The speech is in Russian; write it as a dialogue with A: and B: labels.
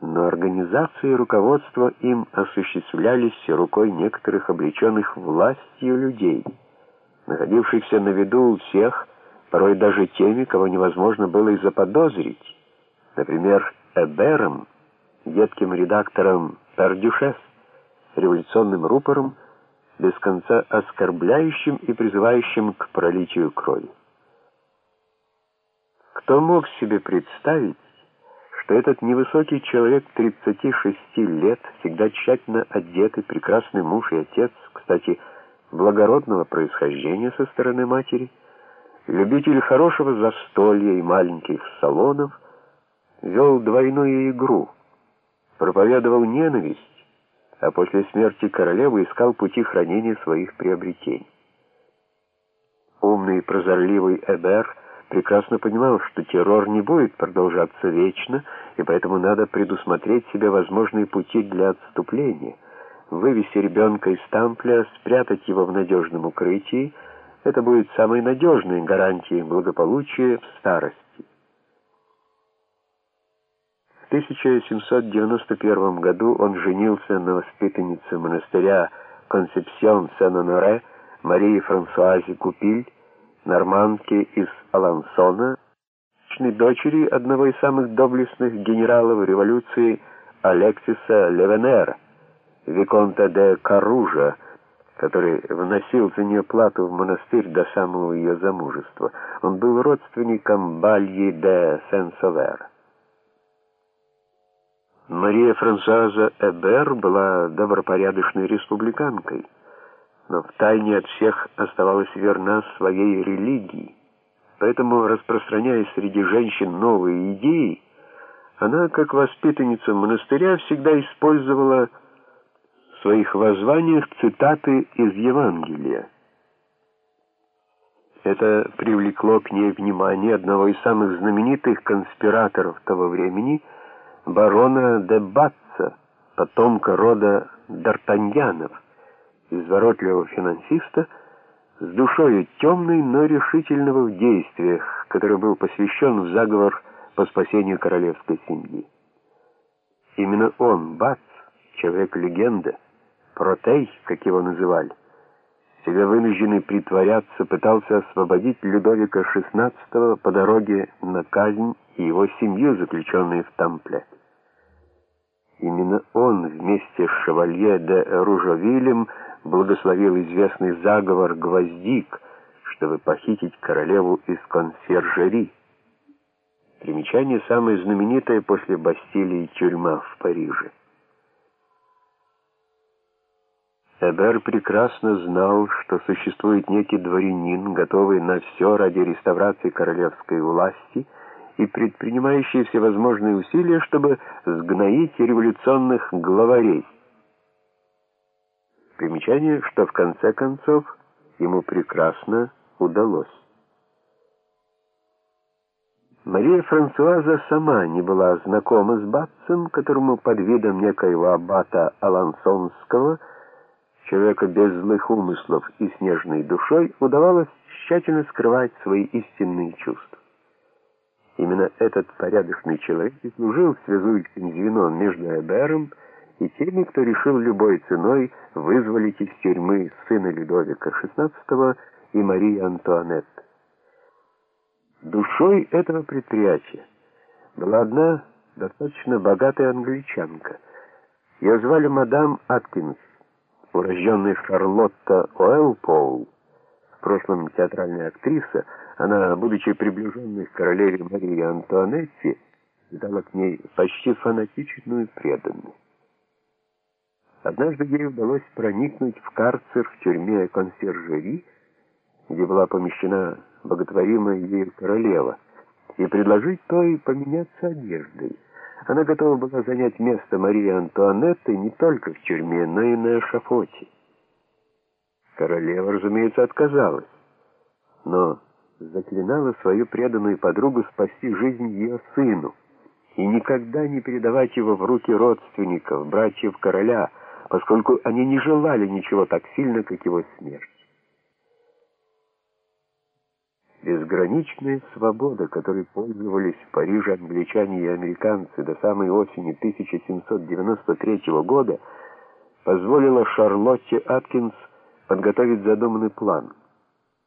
A: но организация и руководство им осуществлялись рукой некоторых облеченных властью людей, находившихся на виду у всех, порой даже теми, кого невозможно было и заподозрить, например, Эбером, едким редактором Пердюшес, революционным рупором, без конца оскорбляющим и призывающим к пролитию крови. Кто мог себе представить, что этот невысокий человек 36 лет, всегда тщательно одетый, прекрасный муж и отец, кстати, благородного происхождения со стороны матери, любитель хорошего застолья и маленьких салонов, вел двойную игру, проповедовал ненависть, а после смерти королевы искал пути хранения своих приобретений. Умный и прозорливый Эбер – прекрасно понимал, что террор не будет продолжаться вечно, и поэтому надо предусмотреть себе возможные пути для отступления. Вывести ребенка из Тампля, спрятать его в надежном укрытии — это будет самой надежной гарантией благополучия в старости. В 1791 году он женился на воспитаннице монастыря Консепсион Сен-Оноре Марии Франсуазе Купиль, нормандки из Алансона, дочери одного из самых доблестных генералов революции Алексиса Левенера, Виконта де Каружа, который вносил за нее плату в монастырь до самого ее замужества. Он был родственником Бальи де Сен-Совер. Мария Франсуаза Эбер была добропорядочной республиканкой но втайне от всех оставалась верна своей религии. Поэтому, распространяя среди женщин новые идеи, она, как воспитанница монастыря, всегда использовала в своих воззваниях цитаты из Евангелия. Это привлекло к ней внимание одного из самых знаменитых конспираторов того времени, барона де Батца, потомка рода Д'Артаньянов изворотливого финансиста с душою темной, но решительного в действиях, который был посвящен в заговор по спасению королевской семьи. Именно он, Бац, человек-легенда, Протей, как его называли, себя вынужденный притворяться, пытался освободить Людовика XVI по дороге на казнь и его семью, заключенные в Тампле. Именно он вместе с шевалье де Ружовилем благословил известный заговор «Гвоздик», чтобы похитить королеву из консьержери. Примечание самое знаменитое после Бастилии тюрьма в Париже. Эбер прекрасно знал, что существует некий дворянин, готовый на все ради реставрации королевской власти и предпринимающий всевозможные усилия, чтобы сгноить революционных главарей. Примечание, что в конце концов ему прекрасно удалось. Мария Франсуаза сама не была знакома с Батцем, которому под видом некоего аббата Алансонского, человека без злых умыслов и снежной душой, удавалось тщательно скрывать свои истинные чувства. Именно этот порядочный человек и служил связующим звеном между Эбером и и теми, кто решил любой ценой вызволить из тюрьмы сына Людовика XVI и Марии Антуанетт. Душой этого предприятия была одна достаточно богатая англичанка. Ее звали мадам Аткинс, урожденная Шарлотта Уэллпоул, в прошлом театральная актриса, она, будучи приближенной к королеве Марии Антуанетте, дала к ней почти фанатичную преданность. Однажды ей удалось проникнуть в карцер в тюрьме консьержери, где была помещена боготворимая ею королева, и предложить той поменяться одеждой. Она готова была занять место Марии Антуанетты не только в тюрьме, но и на эшафоте. Королева, разумеется, отказалась, но заклинала свою преданную подругу спасти жизнь ее сыну и никогда не передавать его в руки родственников, братьев короля, поскольку они не желали ничего так сильно, как его смерть. Безграничная свобода, которой пользовались в Париже англичане и американцы до самой осени 1793 года, позволила Шарлотте Аткинс подготовить задуманный план –